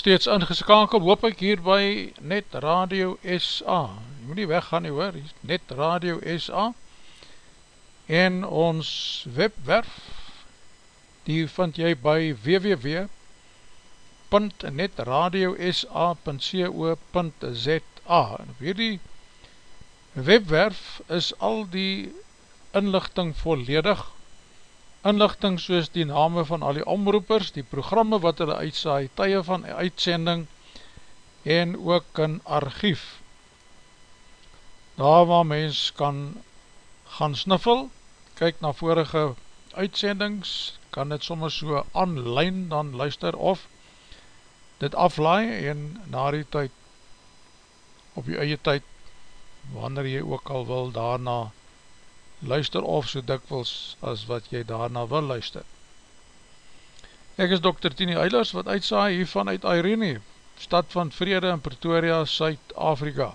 steeds ingeskakel, hoop ek hier by Net Radio SA. Jy moet nie weggaan nie hoor, Net Radio SA. En ons webwerf, die vind jy by www.netradiosa.co.za En op hierdie webwerf is al die inlichting volledig inlichting soos die name van al die omroepers, die programme wat hulle uitsaai, tye van uitsending en ook een archief. Daar waar mens kan gaan sniffel, kyk na vorige uitsendings, kan dit soms so online dan luister of dit aflaai en na die tyd, op die eie tyd, wanneer jy ook al wil daarna luister of so dikwils as wat jy daarna wil luister. Ek is Dr. Tini Eilers wat uitsaai hiervan uit Irene, stad van Vrede in Pretoria, Suid-Afrika.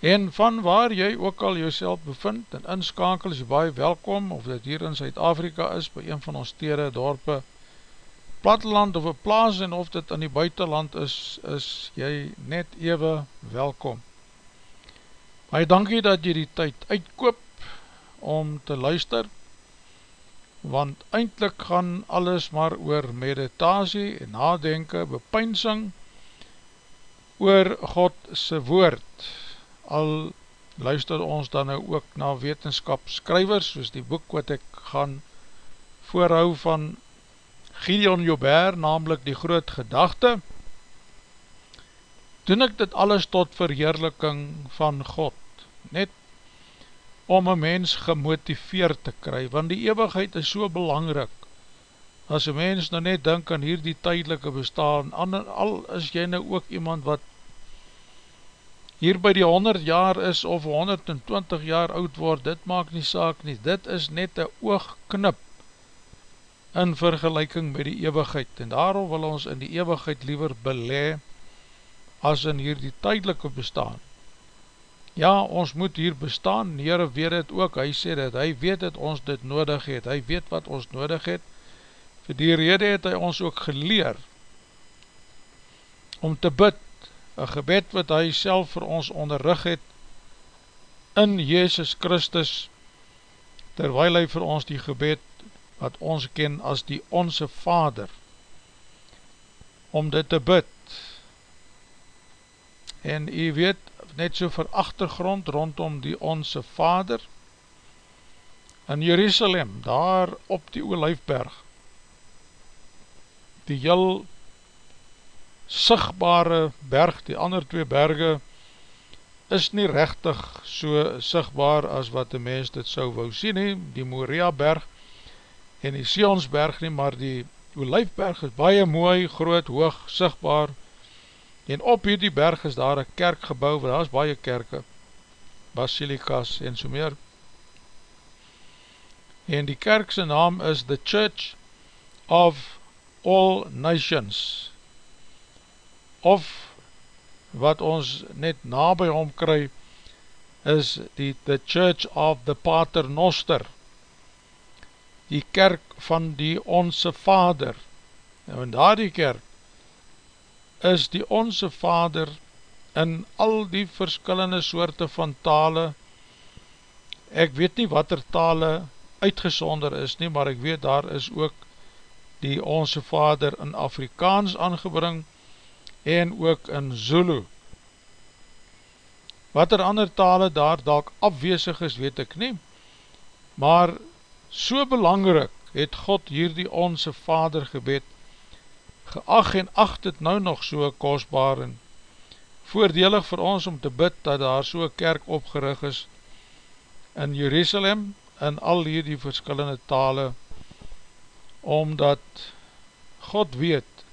En van waar jy ook al jouself bevind en inskakel is jy baie welkom of dit hier in Suid-Afrika is by een van ons stede, dorpe, platteland of een plaas en of dit in die buitenland is, is jy net ewe welkom. Baie dankie dat jy die tyd uitkoop om te luister, want eindelijk gaan alles maar oor meditasie en nadenken, bepeinsing, oor Godse woord. Al luister ons dan nou ook na wetenskapskrywers, soos die boek wat ek gaan voorhou van Gideon Joubert, namelijk die groot gedachte, doen ek dit alles tot verheerliking van God net om een mens gemotiveerd te kry, want die eeuwigheid is so belangrik, as een mens nou net denk aan hier die tydelike bestaan, al is jy nou ook iemand wat hier by die 100 jaar is, of 120 jaar oud word, dit maak nie saak nie, dit is net een oogknip, in vergelijking met die eeuwigheid, en daarom wil ons in die eeuwigheid liever belee, as in hier die tydelike bestaan, Ja, ons moet hier bestaan, Heere weet het ook, hy sê dat hy weet dat ons dit nodig het, hy weet wat ons nodig het, vir die rede het hy ons ook geleer, om te bid, een gebed wat hy self vir ons onderrug het, in Jezus Christus, terwijl hy vir ons die gebed, wat ons ken as die Onse Vader, om dit te bid, en hy weet, net so vir achtergrond rondom die Onse Vader in Jerusalem, daar op die Olijfberg, die heel sigbare berg, die ander twee berge, is nie rechtig so sigbaar as wat die mens dit sou wou sien nie, die Moria berg en die Sionsberg nie, maar die Olijfberg is baie mooi, groot, hoog, sigbaar, En op hierdie berg is daar een kerk gebouw, want daar is baie kerke, basilikas en so meer. En die kerkse naam is The Church of All Nations. Of wat ons net na by hom kry, is die The Church of the Pater Noster. Die kerk van die Onse Vader. In daar die kerk, is die Onse Vader in al die verskillende soorte van tale, ek weet nie wat er tale uitgesonder is nie, maar ek weet daar is ook die Onse Vader in Afrikaans aangebring en ook in Zulu. Wat er ander tale daar dalk afwezig is, weet ek nie, maar so belangrik het God hier die Onse Vader gebed geag en acht het nou nog so kostbaar en voordelig vir ons om te bid dat daar so kerk opgerig is in Jerusalem in al hierdie verskillende tale omdat God weet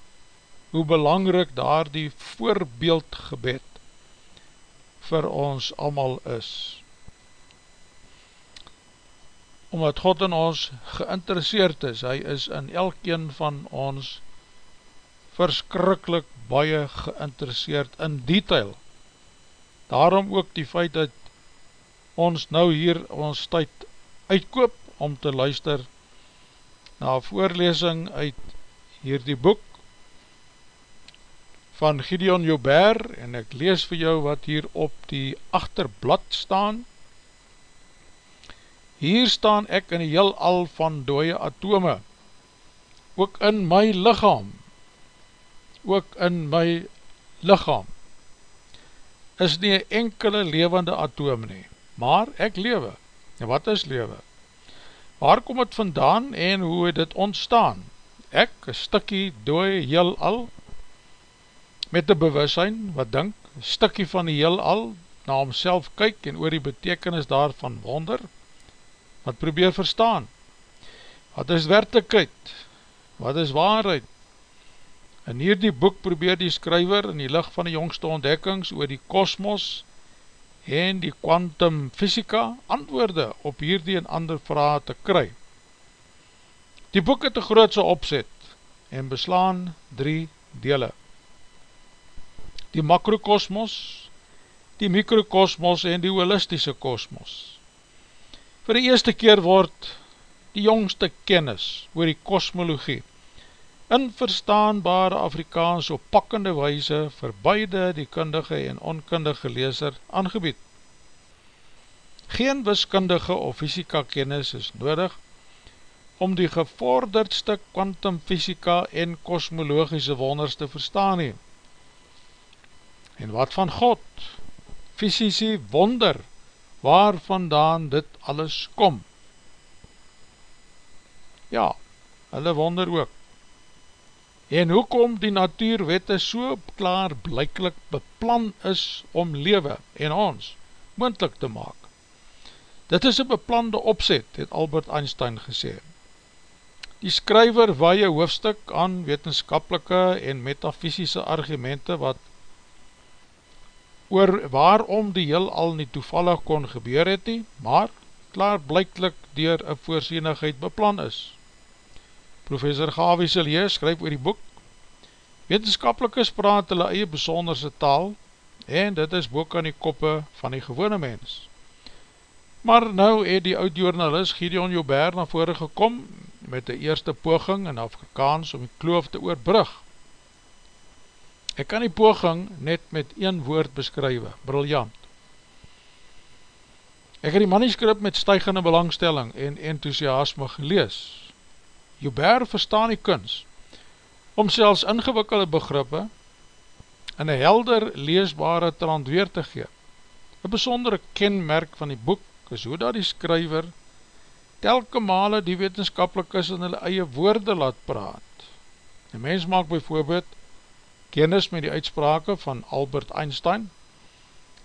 hoe belangrik daar die voorbeeld gebed vir ons allemaal is. Omdat God in ons geïnteresseerd is, hy is in elkeen van ons verskrikkelijk baie geïnteresseerd in detail. Daarom ook die feit dat ons nou hier ons tyd uitkoop om te luister na voorlesing uit hier die boek van Gideon Joubert en ek lees vir jou wat hier op die achterblad staan. Hier staan ek in die heel al van dooie atome, ook in my lichaam, ook in my lichaam, is nie enkele levende atome nie, maar ek lewe. En wat is lewe? Waar kom het vandaan en hoe het dit ontstaan? Ek, een stikkie dooie heel al, met die bewussein, wat dink, stikkie van die heel al, na homself kyk en oor die betekenis daarvan wonder, wat probeer verstaan, wat is werkelijkheid, wat is waarheid, in hierdie boek probeer die skryver in die licht van die jongste ontdekkings oor die kosmos en die quantum fysika antwoorde op hierdie en ander vraag te kry. Die boek het een grootse opzet en beslaan drie dele die makrokosmos, die mikrokosmos en die holistische kosmos. Voor die eerste keer word die jongste kennis oor die kosmologie in verstaanbare Afrikaans op pakkende weise vir beide die kundige en onkundige leeser aangebied. Geen wiskundige of fysika kennis is nodig om die gevorderdste kwantumfysika en kosmologische wonders te verstaan heen. En wat van God? Fysische wonder, waar vandaan dit alles kom? Ja, hulle wonder ook. En hoekom die natuurwette so klaar blijklik beplan is om lewe en ons moendlik te maak? Dit is een beplande opzet, het Albert Einstein gesê. Die skryver waie hoofdstuk aan wetenskapelike en metafysische argumente wat oor waarom die heel al nie toevallig kon gebeur het nie, maar klaar blijklik dier een voorzienigheid beplan is. Professor Gavi Silje skryf oor die boek, Wetenskapelikes praat hulle eie besonderse taal, en dit is boek aan die koppe van die gewone mens. Maar nou het die oud-journalist Gideon Joubert na vore gekom, met die eerste poging in Afrikaans om die kloof te oorbrug, Ek kan die poging net met een woord beskrywe, briljant. Ek het die manuscript met stijgende belangstelling en enthousiasme gelees. Joubert verstaan die kunst, om selfs ingewikkelde begrippe in een helder leesbare trant weer te gee. Een besondere kenmerk van die boek is hoe dat die skryver telke male die wetenskapelik is in hulle eie woorde laat praat. Die mens maak bijvoorbeeld kennis met die uitsprake van Albert Einstein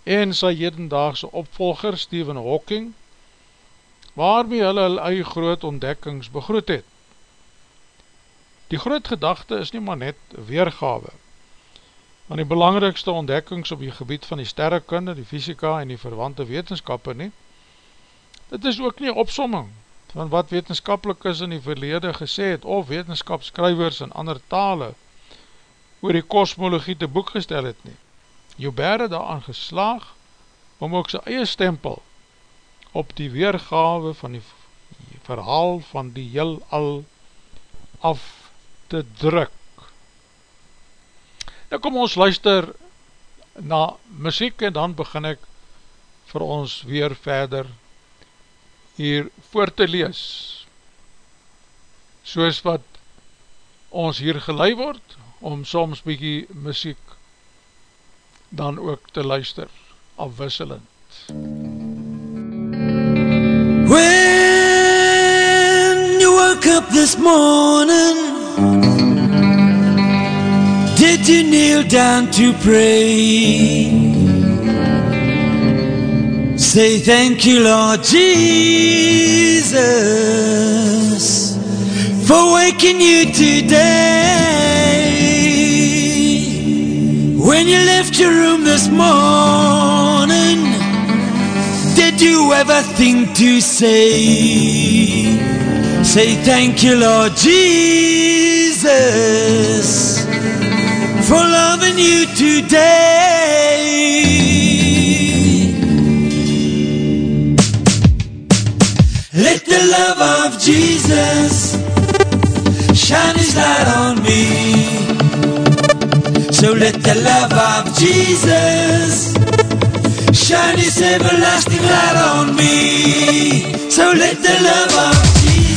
en sy hedendaagse opvolger Stephen Hawking, waarmee hulle hulle eie groot ontdekkings begroet het. Die groot gedachte is nie maar net weergawe, want die belangrikste ontdekkings op die gebied van die sterrekunde, die fysika en die verwante wetenskap nie, dit is ook nie opsomming van wat wetenskapelik is in die verlede gesê het, of wetenskapskrywers in ander tale, oor die kosmologie te boek gestel het nie. Joubert het daaraan geslaag om ook sy eie stempel op die weergave van die verhaal van die heel al af te druk. Nou kom ons luister na muziek en dan begin ek vir ons weer verder hier voor te lees. Soos wat ons hier gelei word, om soms bykie muziek dan ook te luister, afwisselend. When you woke up this morning Did you kneel down to pray? Say thank you Lord Jesus For waking you today. When you left your room this morning, did you ever think to say, say thank you, Lord Jesus, for loving you today? Let the love of Jesus shine his light on me So let the love of Jesus shine his everlasting light on me. So let the love of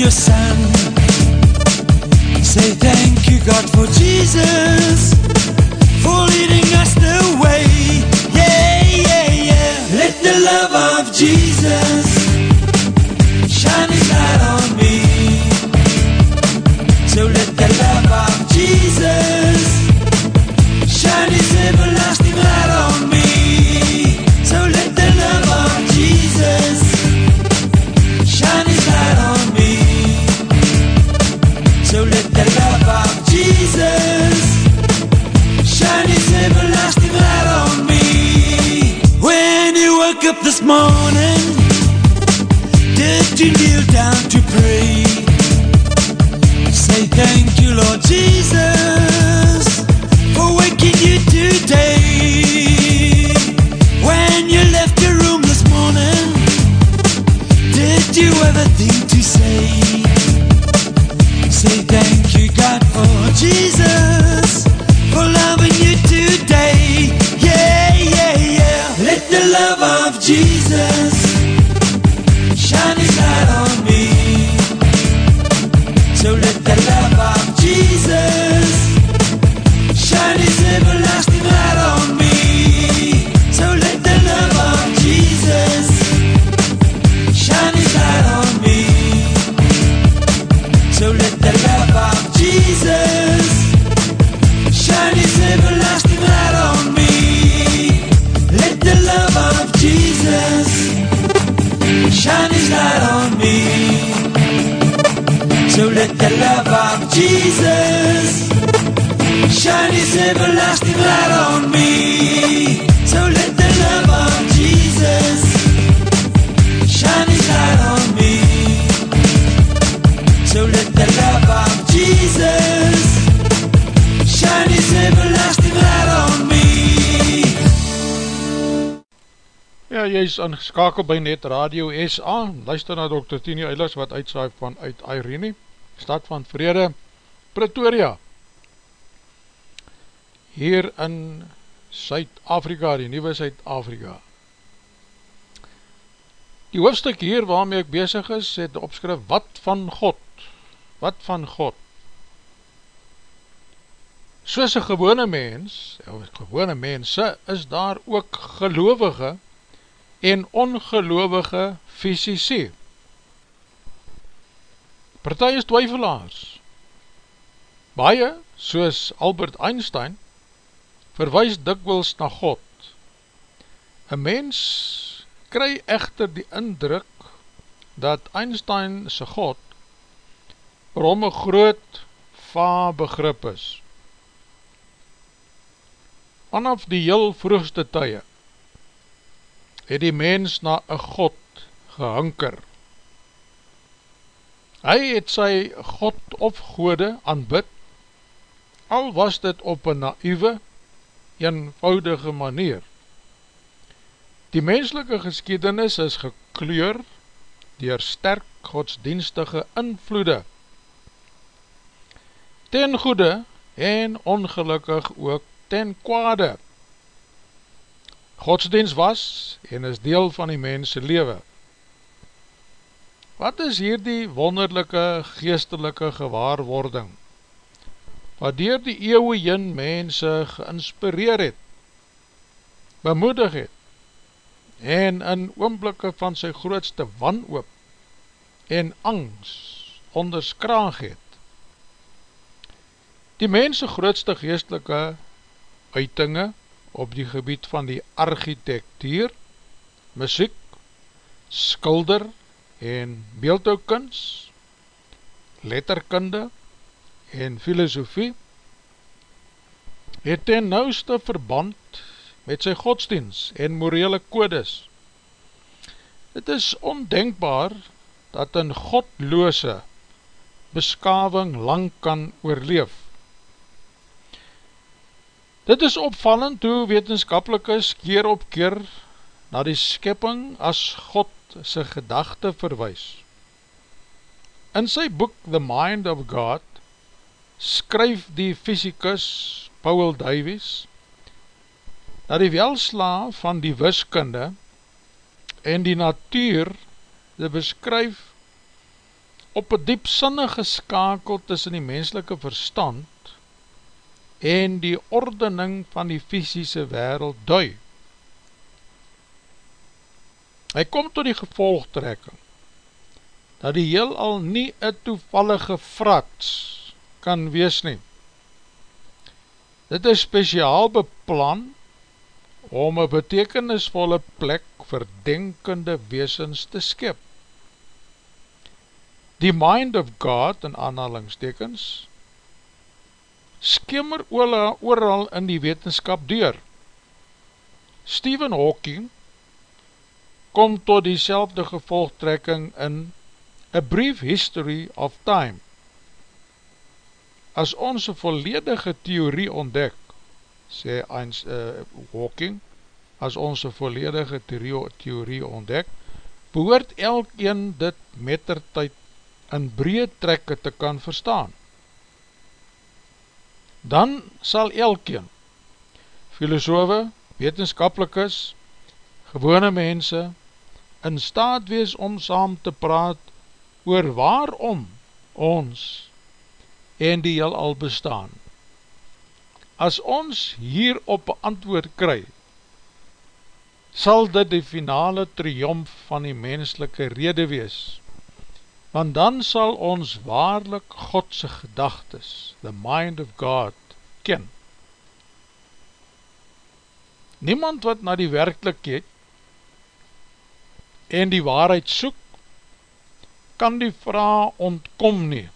your Son. Say thank you, God, for Jesus, for leading us the way. Yeah, yeah, yeah. Let the love of Jesus this morning, did you kneel down to pray? Say thank you, Lord Jesus, aangeskakel by Net Radio SA, luister na Dr. Tini Eilers wat uitsaai van uit Irene, stad van Vrede, Pretoria. Hier in Suid-Afrika, die nieuwe Suid-Afrika. Die hoofdstuk hier waarmee ek bezig is, het opskrif, wat van God? Wat van God? Soos een gewone mens, of gewone mense, is daar ook gelovige en ongelovige fysici. Partij is twyfelaars. Baie, soos Albert Einstein, verwijs dikwils na God. Een mens kry echter die indruk dat Einstein sy God vir hom een groot va begrip is. Vanaf die heel vroegste tye het die mens na een God gehanker. Hy het sy God of gode aanbid, al was dit op een naïwe, eenvoudige manier. Die menselike geskiedenis is gekleur dier sterk godsdienstige invloede, ten goede en ongelukkig ook ten kwade. Godsdienst was en is deel van die mense lewe. Wat is hier die wonderlijke geestelike gewaarwording, wat dier die eeuwe jyn mense geinspireer het, bemoedig het, en in oomblikke van sy grootste wanhoop en angst onderskraag het. Die mense grootste geestelike uitinge op die gebied van die architectuur, muziek, skulder en beeldhouwkins, letterkunde en filosofie het ten nouste verband met sy godsdienst en morele kodes. Het is ondenkbaar dat een godloose beskawing lang kan oorleef. Dit is opvallend hoe wetenskapelikes keer op keer na die skepping as God sy gedachte verwijs. In sy boek The Mind of God skryf die fysicus Paul Davies dat die welsla van die wiskunde en die natuur die beskryf op een diepsinnige skakel tussen die menselike verstand en die ordening van die fysische wereld dui. Hy kom tot die gevolgtrekking dat die heel al nie een toevallige frats kan wees nie. Dit is speciaal beplan om een betekenisvolle plek vir denkende weesens te skip die mind of God in aanhalingstekens skimmer ooral in die wetenskap deur. Stephen Hawking kom tot die selfde gevolgtrekking in A Brief History of Time. As ons een volledige theorie ontdek, sê eens, uh, Hawking, as ons een volledige theorie ontdek, behoort elk een dit mettertijd in breed trekke te kan verstaan. Dan sal elkeen, filosofe, wetenskapelikes, gewone mense, in staat wees om saam te praat oor waarom ons en die heel al bestaan. As ons hierop antwoord kry, sal dit die finale triomf van die menselike rede wees, want dan sal ons waarlik Godse gedagtes, the mind of God, ken. Niemand wat na die werkelijkheid en die waarheid soek, kan die vraag ontkom nie.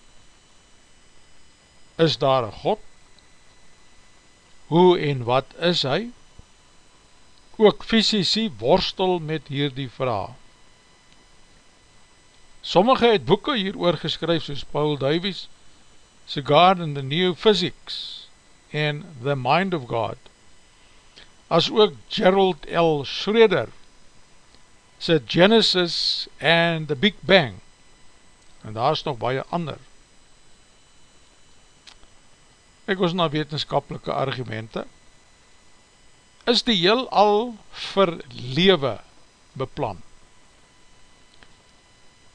Is daar een God? Hoe en wat is hy? Ook fysici worstel met hierdie vraag. Sommige het boeken hier oor geskryf soos Paul Davies, Sigard in the New Physics en The Mind of God, as ook Gerald L. Schroeder, sy Genesis and the Big Bang, en daar is nog baie ander. Ek was na wetenskapelike argumente, is die heel al vir lewe beplant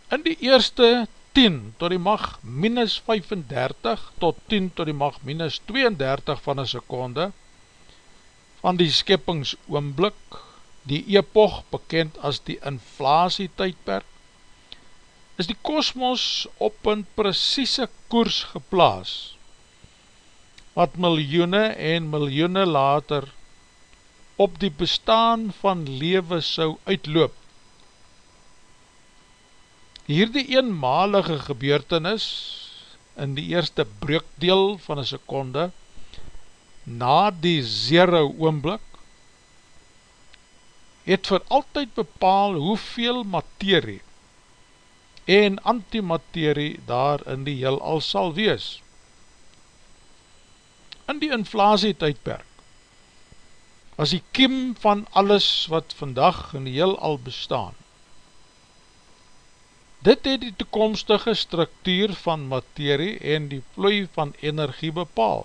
in die eerste 10 tot die mag minus 35 tot 10 tot die mag minus 32 van een seconde van die skeppingsoomblik, die epoch bekend as die inflasietijdperk, is die kosmos op een precieze koers geplaas, wat miljoene en miljoene later op die bestaan van lewe sou uitloop, Hierdie eenmalige gebeurtenis in die eerste breukdeel van een seconde na die zero oomblik het vir altyd bepaal hoeveel materie en antimaterie daar in die heel al sal wees. In die inflasietijdperk was die kiem van alles wat vandag in die heel al bestaan Dit het die toekomstige structuur van materie en die vloei van energie bepaal.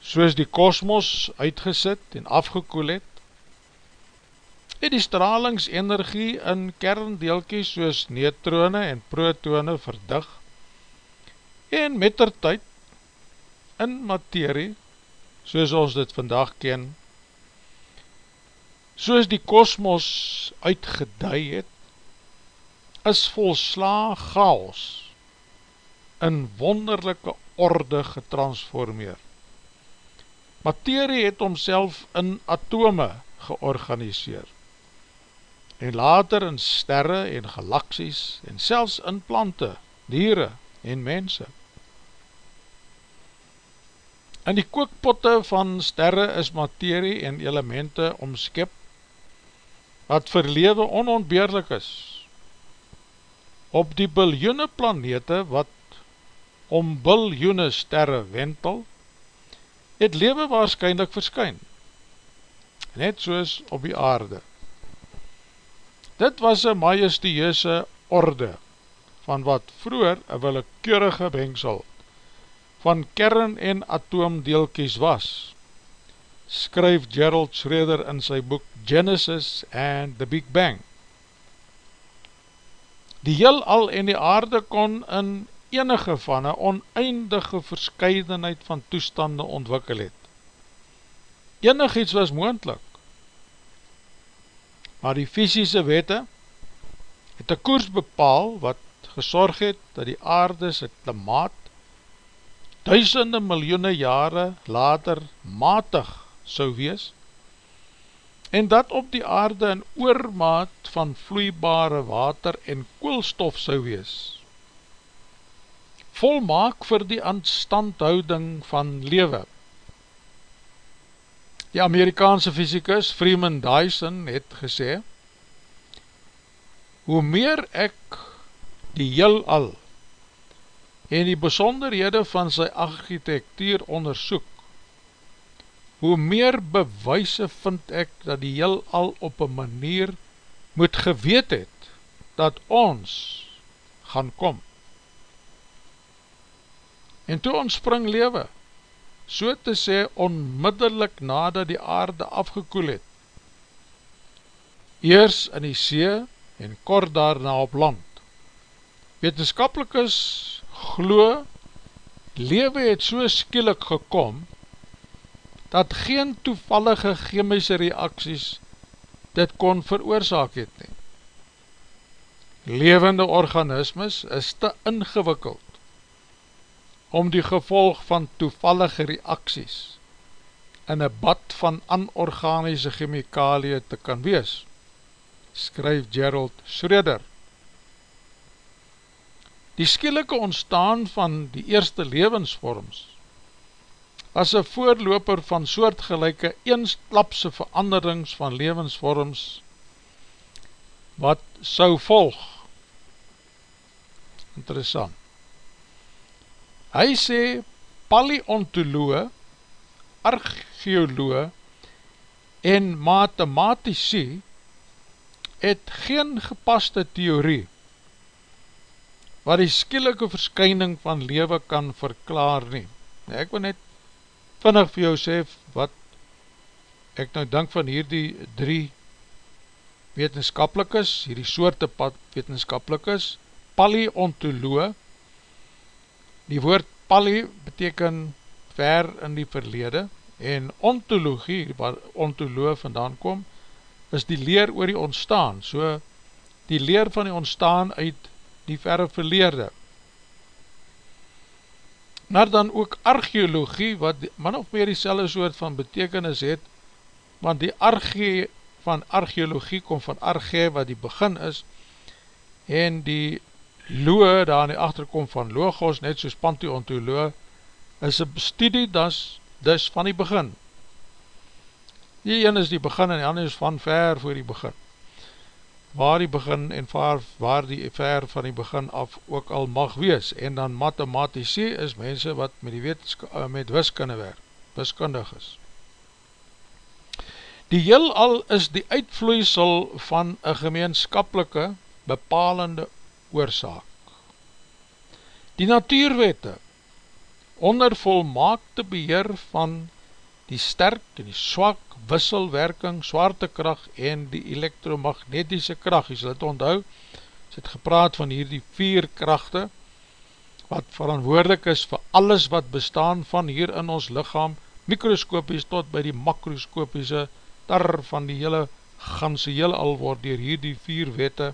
Soos die kosmos uitgesit en afgekoel het, het die stralingsenergie in kerndeelkies soos neutrone en protone verdig en met ter tyd in materie, soos ons dit vandag ken, soos die kosmos uitgeduid het, is volsla chaos in wonderlijke orde getransformeer. Materie het omself in atome georganiseer en later in sterre en galaksies en selfs in plante, dieren en mense. In die kookpotte van sterre is materie en elemente omskip wat vir lewe onontbeerlik is. Op die biljoene planete wat om biljoene sterre wentel, het lewe waarschijnlijk verskyn, net soos op die aarde. Dit was een majesteuse orde, van wat vroeger een willekeurige bengsel van kern en atoomdeelkies was, skryf Gerald Schroeder in sy boek Genesis and the Big Bang. Die heel al en die aarde kon in enige van een oneindige verscheidenheid van toestande ontwikkel het. Enig iets was moendlik, maar die fysische wette het een koers bepaal wat gesorg het dat die aarde sy klimaat duisende miljoene jare later matig sou wees en dat op die aarde een oormaat van vloeibare water en koolstof sou wees. Volmaak vir die aanstandhouding van lewe. Die Amerikaanse fysicus Freeman Dyson het gesê, Hoe meer ek die heel al en die besonderhede van sy architectuur onderzoek, hoe meer bewijse vind ek dat die heel al op een manier moet geweet het dat ons gaan kom. En toe ons spring lewe, so te sê onmiddellik nadat die aarde afgekoel het, eers in die see en kort daarna op land. Wetenskapelik is glo, lewe het so skielik gekom, dat geen toevallige chemische reacties dit kon veroorzaak het nie. Levende organismes is te ingewikkeld om die gevolg van toevallige reacties in een bad van anorganische chemikalie te kan wees, skryf Gerald Schroeder. Die skielike ontstaan van die eerste levensvorms as een voorloper van soortgelijke eensklapse veranderings van levensvorms wat sou volg. Interessant. Hy sê paleontoloe, archeoloe en mathematici het geen gepaste theorie wat die skielike verskyning van lewe kan verklaar nie. Ek wil net vinnig vir jou sê wat ek nou denk van hierdie drie wetenskapelikes, hierdie soorte wetenskapelikes, paleontoloog, die woord pali beteken ver in die verlede, en ontologie, waar ontoloog vandaan kom, is die leer oor die ontstaan, so die leer van die ontstaan uit die verre verleerde, maar dan ook archeologie, wat man of meer die soort van betekenis het, want die arche van archeologie kom van arche, wat die begin is, en die loe, daar in die achterkom van logos, net soos pantheontoloog, is een studie das, dus van die begin. Die een is die begin en die ander is van ver voor die begin waar die begin en waar, waar die ver van die begin af ook al mag wees. En dan mathematici is mense wat met, die uh, met wiskunde werk, wiskundig is. Die heel al is die uitvloeisel van een gemeenskapelike bepalende oorzaak. Die natuurwette onder volmaakte beheer van die sterk en die swak wisselwerking, zwaartekracht en die elektromagnetische kracht. Jy sal het onthou, sy het gepraat van hier die vier krachte, wat verantwoordelik is vir alles wat bestaan van hier in ons lichaam, mikroskopies tot by die makroskopiese tar van die hele ganse heel al word dier hier die vier wette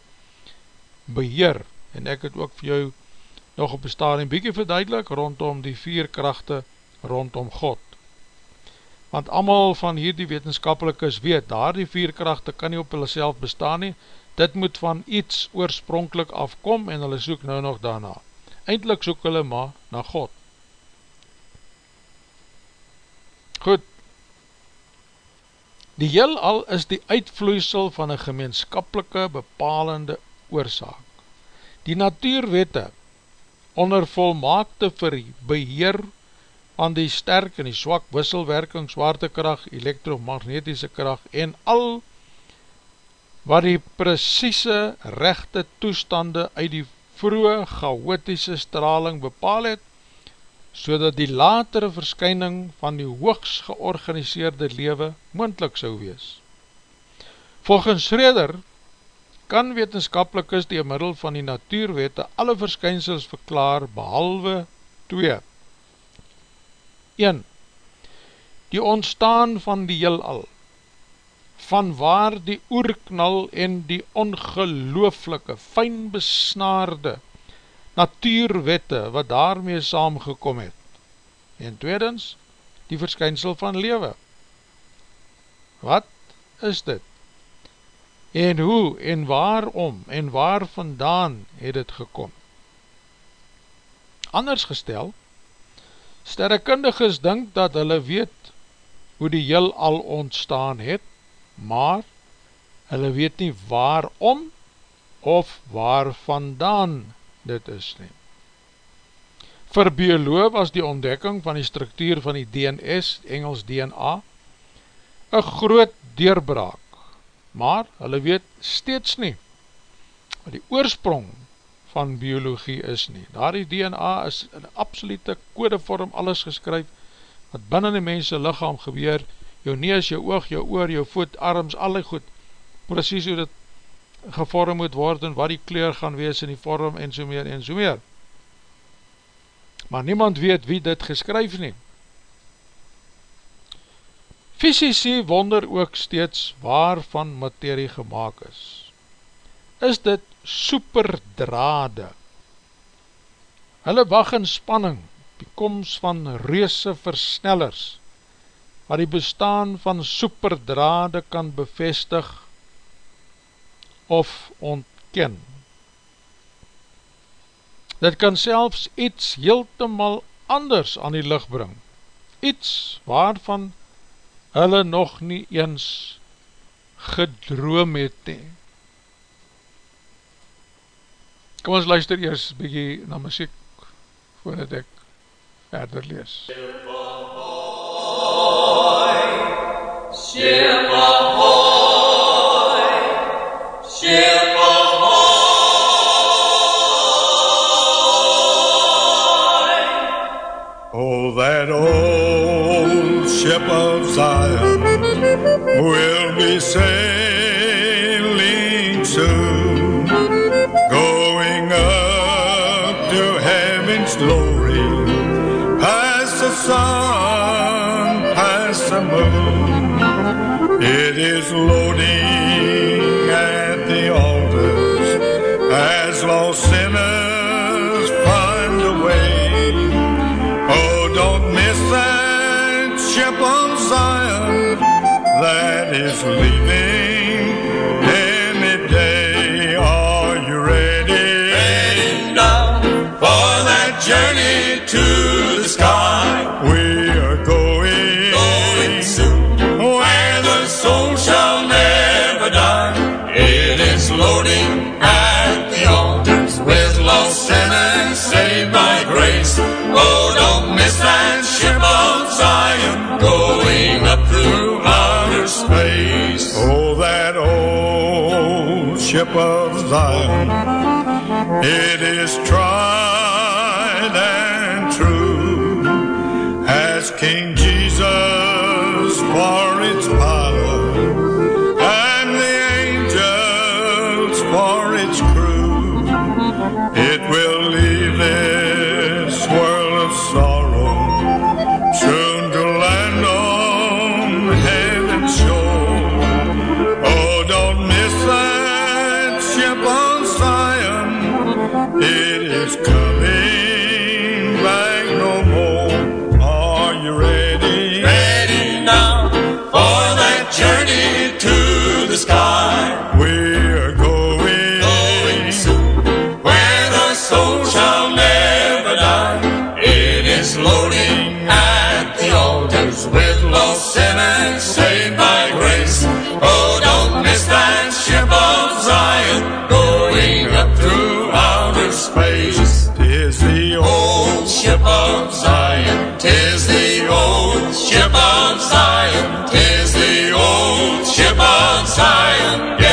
beheer. En ek het ook vir jou nog op bestaan en bykie verduidelik rondom die vier krachte rondom God want amal van hierdie wetenskapelikes weet, daar die vierkrachte kan nie op hulle self bestaan nie, dit moet van iets oorspronkelijk afkom en hulle soek nou nog daarna. Eindelijk soek hulle maar na God. Goed, die heel al is die uitvloeisel van een gemeenskapelike bepalende oorzaak. Die natuurwette onder volmaakte beheer van die sterk en die swak wisselwerking, zwaartekracht, elektromagnetische kracht en al wat die precieze rechte toestande uit die vroege chaotische straling bepaal het, so die latere verskyning van die hoogst georganiseerde lewe moendlik sou wees. Volgens Schreder kan wetenskapelikers die middel van die natuurwette alle verskynsels verklaar behalwe 2. 1. Die ontstaan van die heelal, van waar die oerknal en die ongelooflike, fijn besnaarde natuurwette wat daarmee saamgekom het. En tweedens, die verskynsel van lewe. Wat is dit? En hoe en waarom en waar vandaan het het gekom? Anders gestel, sterrekundiges dink dat hulle weet hoe die heel al ontstaan het, maar hulle weet nie waarom of waar vandaan dit is nie. Vir bioloog was die ontdekking van die structuur van die DNS, Engels DNA, een groot deurbraak maar hulle weet steeds nie wat die oorsprong van biologie is nie. Daar die DNA is in absolute kodevorm alles geskryf, wat binnen die mense lichaam gebeur, jou neus, jou oog, jou oor, jou voet, arms, alle goed, precies hoe dit gevorm moet worden, wat die kleur gaan wees in die vorm, en so meer, en so meer. Maar niemand weet wie dit geskryf nie. Fysici wonder ook steeds waarvan materie gemaakt is. Is dit superdrade? Hulle wacht in spanning, die komst van reuse versnellers, wat die bestaan van superdrade kan bevestig of ontken. Dit kan selfs iets heeltemal anders aan die licht bring, iets waarvan hulle nog nie eens gedroom het nie. Kom ons luister eers bykie na muziek voordat ek verder lees. Ship ahoy, ship ahoy. Oh, that old ship of Zion will be sailing It old of Zion, it is tried and true. As King Jesus for its pilot that Zion. Yeah.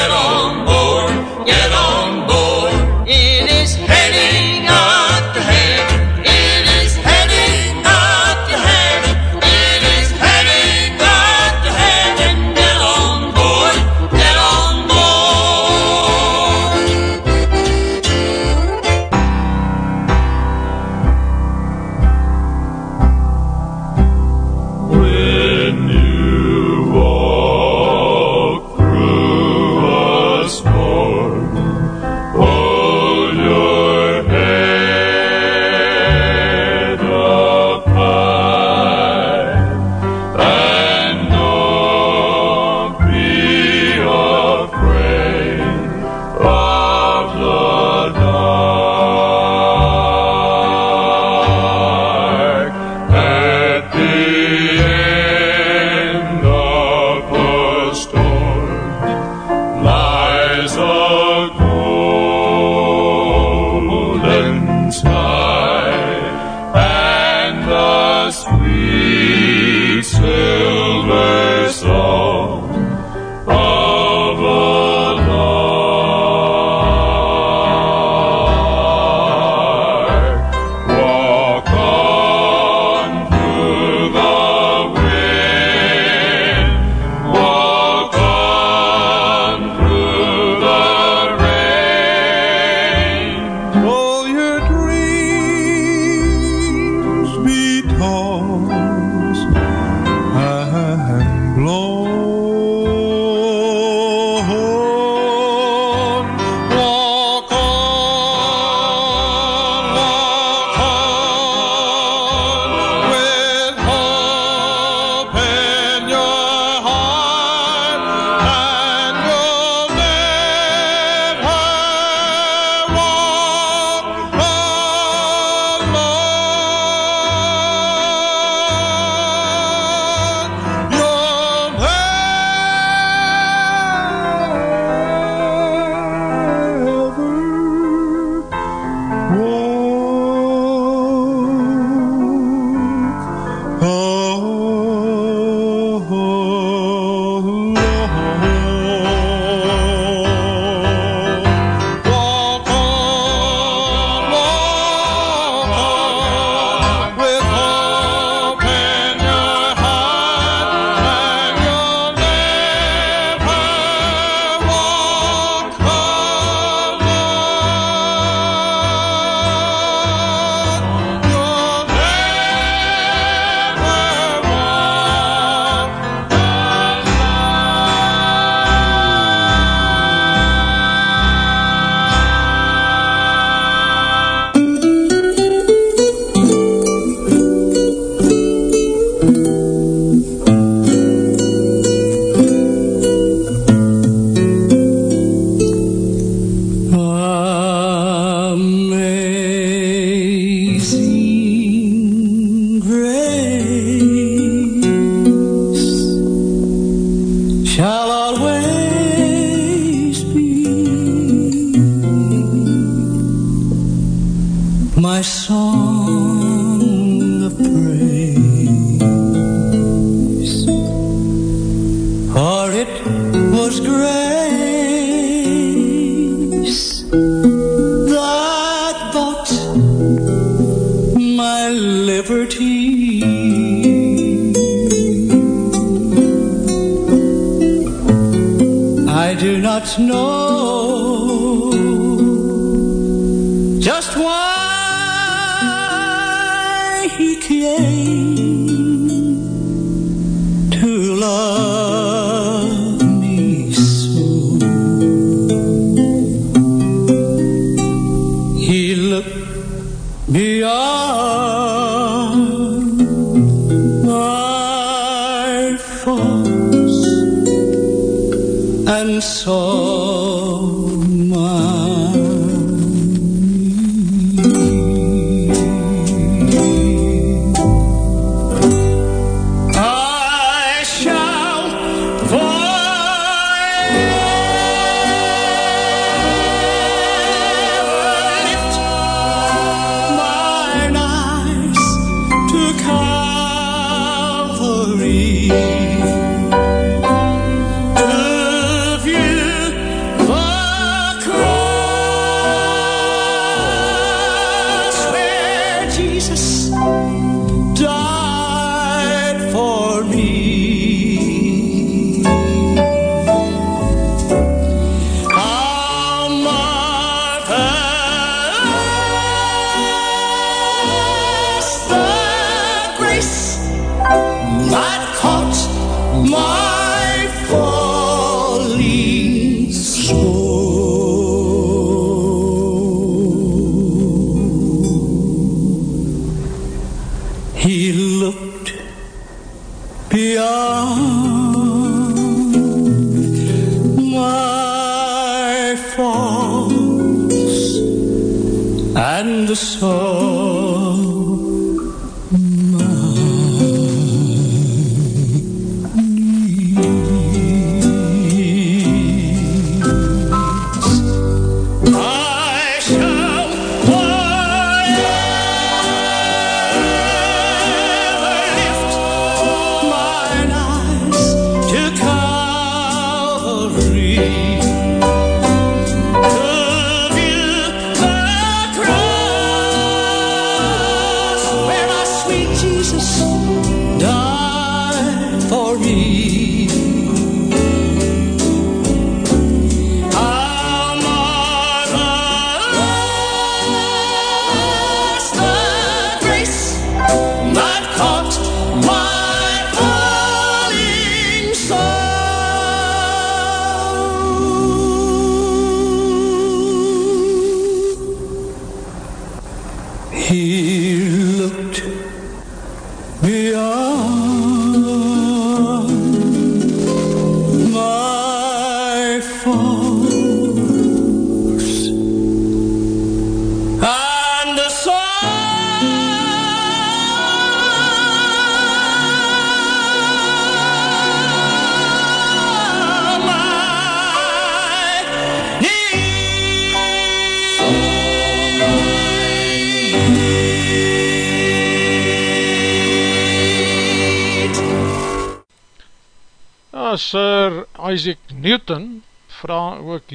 妈妈。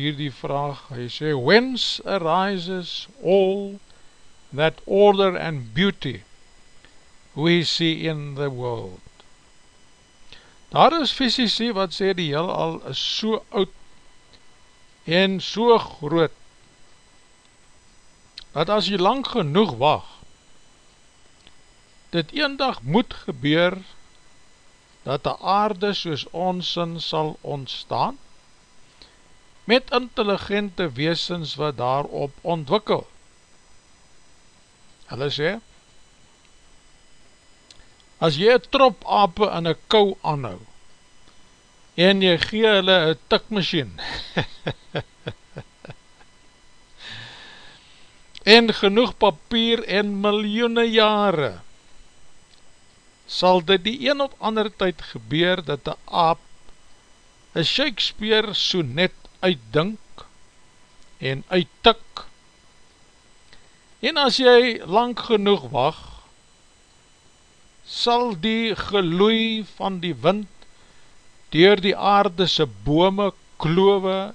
Hierdie vraag, hy sê, Whence arises all that order and beauty we see in the world? Daar is fysici wat sê die heel al is so oud en so groot, dat as jy lang genoeg wacht, dit een dag moet gebeur, dat die aarde soos ons in sal ontstaan, met intelligente weesens wat daarop ontwikkel. Hulle sê, as jy een trop ape in een kou aanhou, en jy gee hulle een tikmachine, en genoeg papier en miljoene jare, sal dit die een of ander tyd gebeur dat die aap een Shakespeare sonnet uitdink en uittik en as jy lang genoeg wacht sal die geloei van die wind door die aardese bome, klove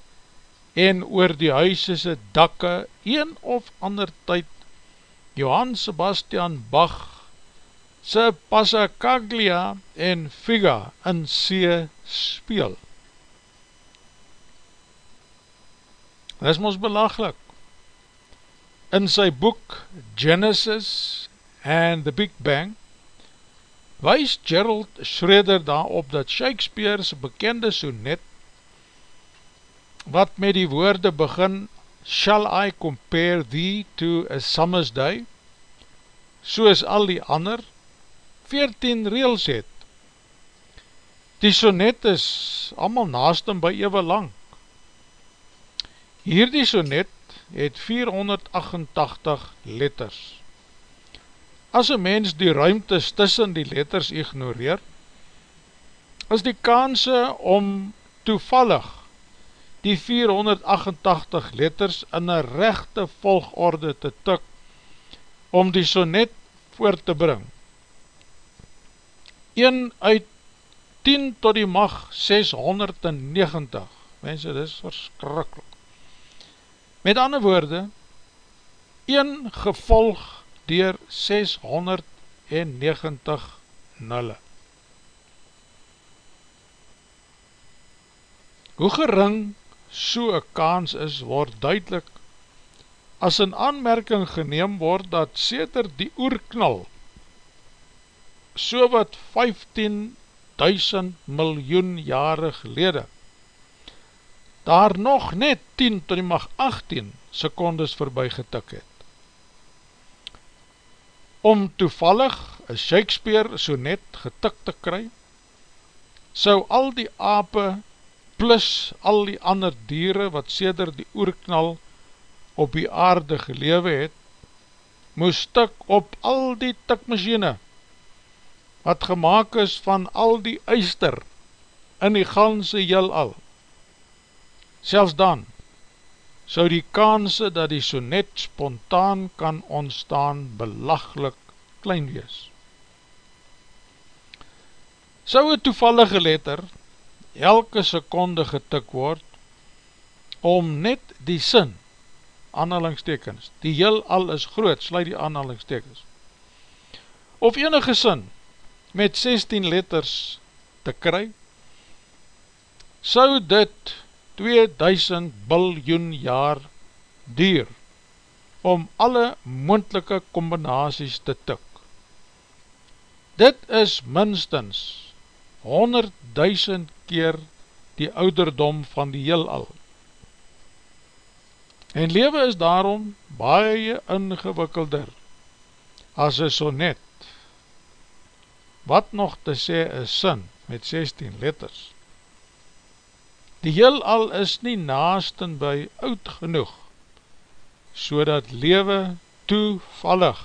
en oor die huisese dakke een of ander tyd Johann Sebastian Bach sy Passacaglia en Figa in see speel. Dit is ons belaglik. In sy boek Genesis and the Big Bang wees Gerald Schroeder daarop dat Shakespeare's bekende sonnet wat met die woorde begin Shall I compare thee to a summer's day soos al die ander 14 reels het. Die sonnet is allemaal naast en by ewe lang. Hierdie sonnet het 488 letters. As een mens die ruimtes tussen die letters ignoreer, is die kanse om toevallig die 488 letters in een rechte volgorde te tik, om die sonnet voor te bring. 1 uit 10 tot die mag 690. Mense, dit is verskrikkelijk. Met ander woorde, 1 gevolg dier 690 nulle. Hoe gering so'n kans is, word duidelik as in aanmerking geneem word dat seter die oerknal so wat 15.000 miljoen jare gelede daar nog net 10 tot die mag 18 secondes voorbij getik het. Om toevallig een Shakespeare so net getik te kry, sou al die ape plus al die ander dieren wat seder die oerknal op die aarde gelewe het, moest tik op al die tikmachine, wat gemaakt is van al die eister in die ganse jil al. Selfs dan, sou die kanse dat die so net spontaan kan ontstaan belaglik klein wees. Sou een toevallige letter elke seconde getik word om net die sin aanhalingstekens, die heel al is groot, sluit die aanhalingstekens, of enige sin met 16 letters te kry, sou dit 2000 biljoen jaar duur om alle moendelike combinaties te tik. Dit is minstens 100.000 keer die ouderdom van die heel al. En lewe is daarom baie ingewikkelder as een sonnet. Wat nog te sê is sin met 16 letters. Die heel al is nie naast en by oud genoeg, so dat lewe toevallig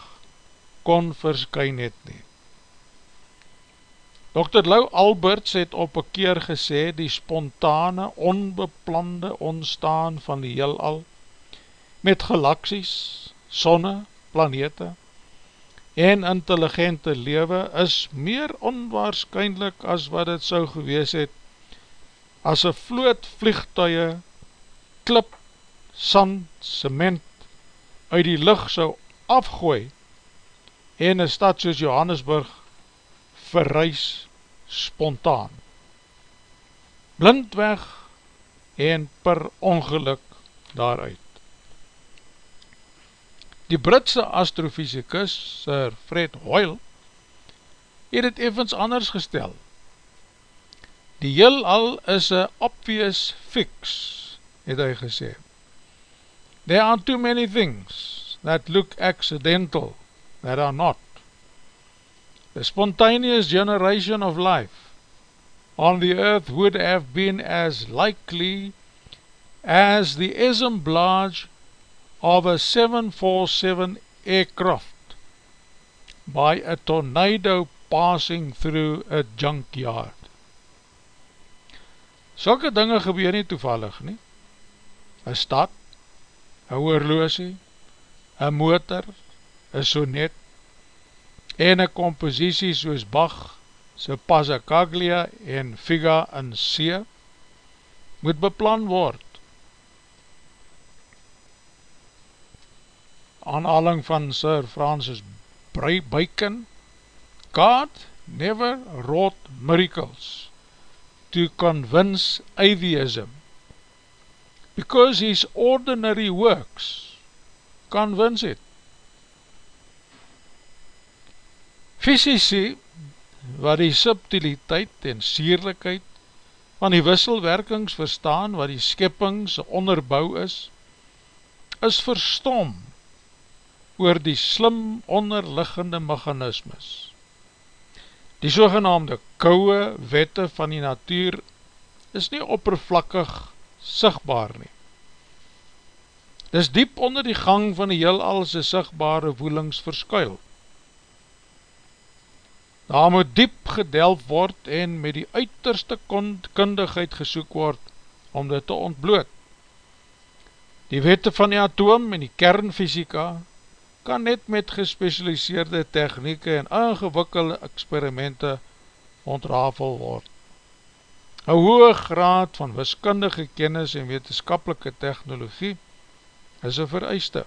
kon verskyn het nie. Dr. Lou Alberts het op een keer gesê die spontane, onbeplande ontstaan van die heel al met galaksies, sonne, planete en intelligente lewe is meer onwaarschijnlijk as wat het sou gewees het as een vloot vliegtuie, klip, sand, cement uit die lucht sou afgooi en een stad soos Johannesburg verreis spontaan. Blindweg en per ongeluk daaruit. Die Britse astrofysicus, Sir Fred Hoyle, het het evens anders gestel. Die heel al is a obvious fix, het hy gesê. There are too many things that look accidental, that are not. The spontaneous generation of life on the earth would have been as likely as the assemblage of a 747 aircraft by a tornado passing through a junkyard. Sulke dinge gebeur nie toevallig nie. Een stad, een oorloosie, een motor, een sonnet en een compositie soos Bach, so Passacaglia en Figa in C moet beplan word aanhaling van Sir Francis Bacon, God never wrought miracles to convince atheism, because his ordinary works convince it. Fysici, wat die subtiliteit en sierlikheid van die wisselwerkings verstaan, wat die skippings onderbouw is, is verstom oor die slim onderliggende mechanismes. Die sogenaamde kouwe wette van die natuur is nie oppervlakkig sigtbaar nie. Dis diep onder die gang van die heel alse sigtbare woelings verskuil. Daar moet diep gedelp word en met die uiterste kundigheid gesoek word om dit te ontbloot. Die wette van die atoom en die kernfysika kan net met gespecialiseerde technieke en ingewikkelde experimente ontrafel word. Een hoge graad van wiskundige kennis en wetenskapelike technologie is een vereiste.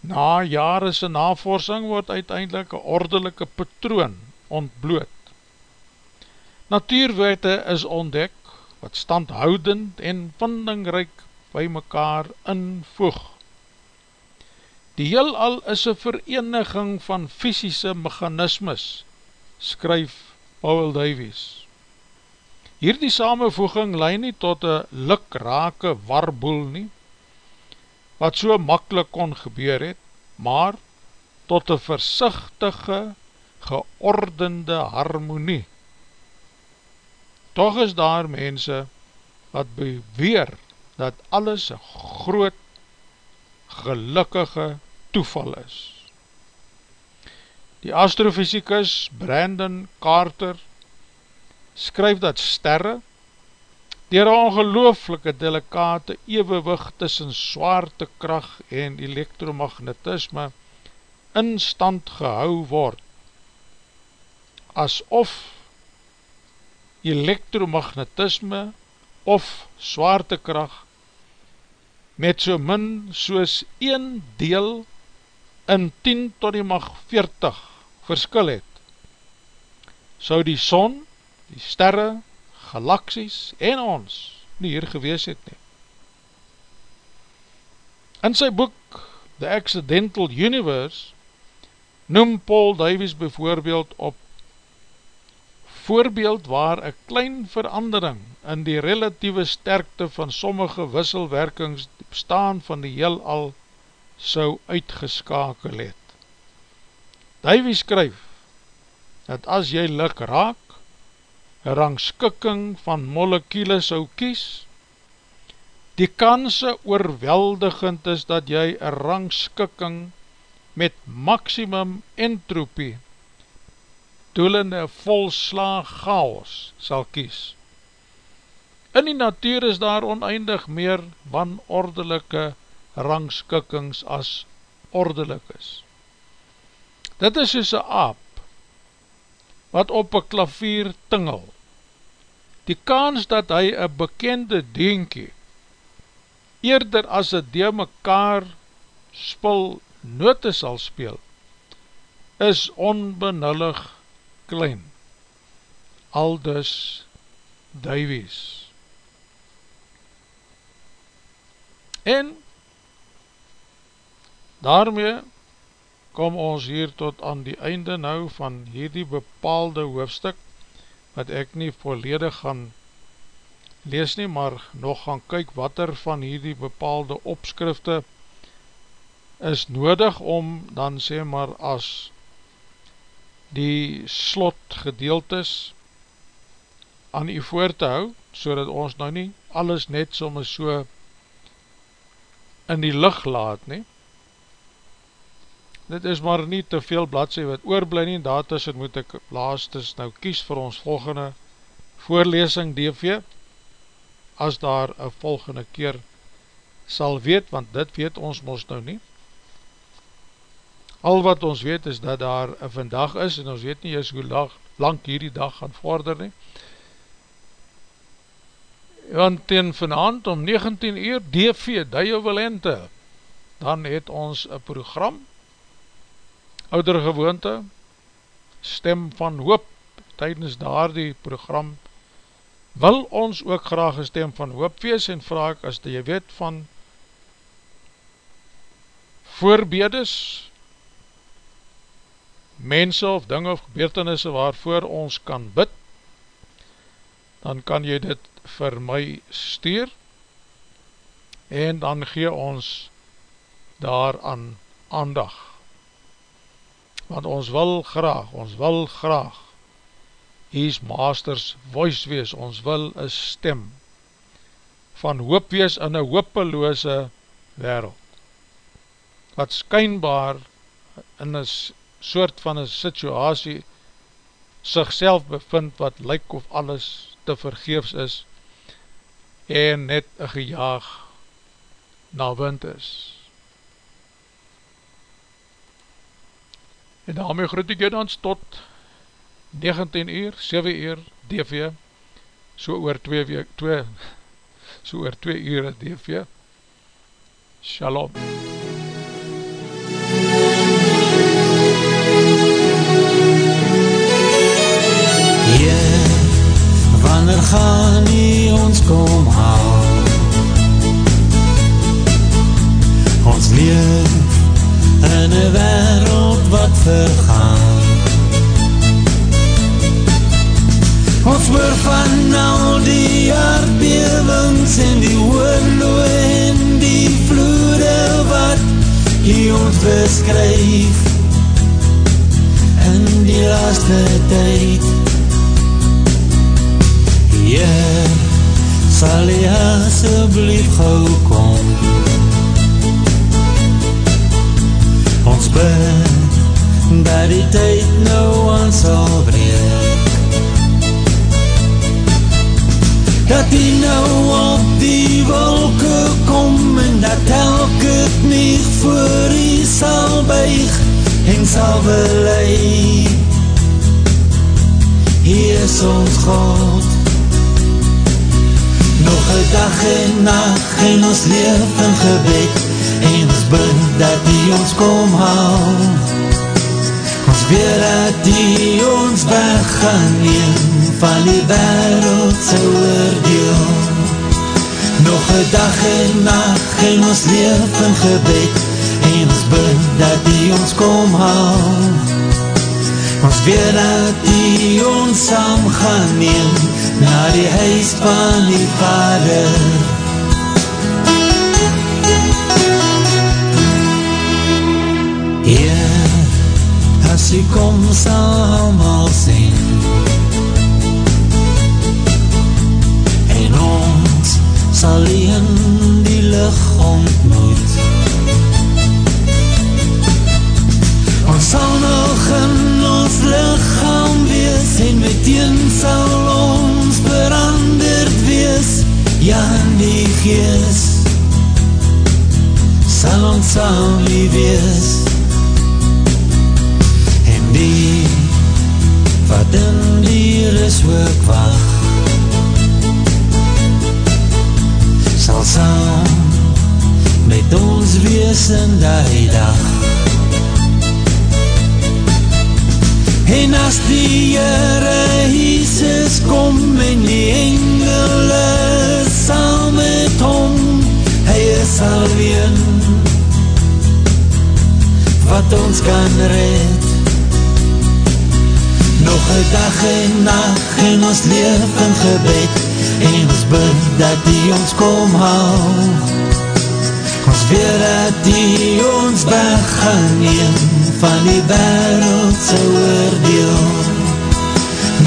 Na jare se navorsing word uiteindelik een ordelike patroon ontbloot. Natuurwete is ontdek wat standhoudend en vindingrijk by mekaar invoeg. Die heel al is een vereniging van fysische mechanismes, skryf Paul Davies. Hierdie samenvoeging leid nie tot een lukrake warboel nie, wat so makkelijk kon gebeur het, maar tot een versichtige, geordende harmonie. Toch is daar mense wat beweer dat alles een groot, gelukkige toeval is. Die astrofysicus Brandon Carter skryf dat sterre dier een ongelooflike delikate evenwig tussen zwaartekracht en elektromagnetisme in stand gehou word asof elektromagnetisme of zwaartekracht met so min soos 1 deel in 10 tot die mag 40 verskil het, sou die son die sterre, galaksies en ons nie hier gewees het nie. In sy boek The Accidental Universe noem Paul Davies bijvoorbeeld op voorbeeld waar een klein verandering in die relatieve sterkte van sommige wisselwerkings bestaan van die heel al sou uitgeskakel het. Davies skryf dat as jy lik raak, rangskikking van molekule sou kies, die kanse oorweldigend is dat jy een rangskikking met maximum entropie, doelende volslaag chaos sal kies. In die natuur is daar oneindig meer wanordelike rangskikkings as ordelik is. Dit is soos een aap, wat op een klavier tingel, die kans dat hy een bekende denkie, eerder as het die mekaar spul note sal speel, is onbenullig klein. Aldus Davies. En daarmee kom ons hier tot aan die einde nou van hierdie bepaalde hoofstuk wat ek nie volledig gaan lees nie, maar nog gaan kyk wat er van hierdie bepaalde opskrifte is nodig om dan sê maar as die slot gedeeltes aan u voor te hou, so ons nou nie alles net soms so in die licht laat nie. Dit is maar nie te veel bladse wat oorblij nie, daartussen moet ek laastes nou kies vir ons volgende voorlesing DV, as daar een volgende keer sal weet, want dit weet ons ons nou nie. Al wat ons weet is dat daar een vandag is, en ons weet nie eens hoe lang, lang hierdie dag gaan vorder nie. Want ten vanavond om 19 uur DV, Duie Valente, dan het ons een program, ouder gewoonte, stem van hoop, tydens daar die program, wil ons ook graag een stem van hoop wees, en vraag as die weet van voorbedes, mense of dinge of gebeurtenisse waarvoor ons kan bid, dan kan jy dit vir my stuur, en dan gee ons daaraan aandag want ons wil graag, ons wil graag He's Masters voice wees, ons wil een stem van hoop wees in een hoopeloze wereld, wat skynbaar in een soort van een situasie sigself bevind wat lyk of alles te vergeefs is en net een gejaag na wind is. En daarmee groet ek jy dan tot 19 uur, 7 uur, DV, so oor twee week, twee, so oor twee ure DV. Shalom. Heer, wanneer gaan nie ons kom haal? Ons leef in een wereld vergaan. Ons hoor van al die aardbewings en die oorloe en die vloede wat die ons beskryf in die laaste tyd. Heer, sal jy asjeblief gauw kom. Ons bid, dat die tyd nou aan sal breek. Dat die nou op die wolke kom en dat elke knie voor die sal buig en sal beleid. Hier is ons God Nog een dag en nacht en ons leef in gebed En ons bid dat die ons kom haal Ons weet dat die ons weg gaan neem Van die wereld sy oordeel. Nog een dag en nacht en ons leef in gebed En ons bid dat die ons kom haal. Ons weet dat die ons saam gaan neem Na die huis van die vader as u kom sal allemaal sien. En ons sal in die lucht ontmoet. Ons sal nog in ons lichaam wees En meteen sal ons veranderd wees. Ja, in die gees Sal ons saam nie wees die wat in die rus ook wacht. Sal saam met ons wees in die dag. En as die Heere Jesus kom en die engele saam met hom, hy is alween wat ons kan red. Nog een dag en nacht en ons leef in gebed en ons bid dat die ons kom haal. Ons weet dat die ons gaan neem van die wereld sy oordeel.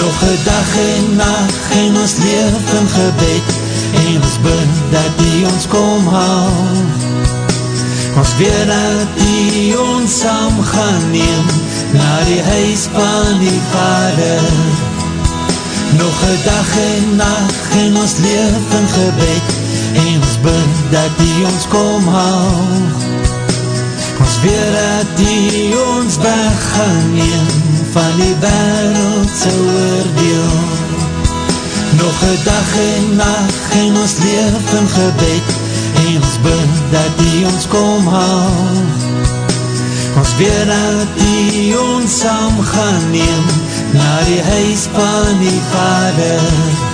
Nog een dag en nacht en ons leef in gebed en ons bid dat die ons kom haal. Ons weet dat die ons saam gaan neem na die huis van die vader. Nog een dag en nacht en ons leef in gebed en ons bid dat die ons kom haal. Ons weet dat die ons weg gaan neem van die wereld sy oordeel. Nog een dag en nacht en ons leef in gebed en ons bid dat die ons kom haal. Ons weet dat die ons saam gaan neem na die huis van die vader.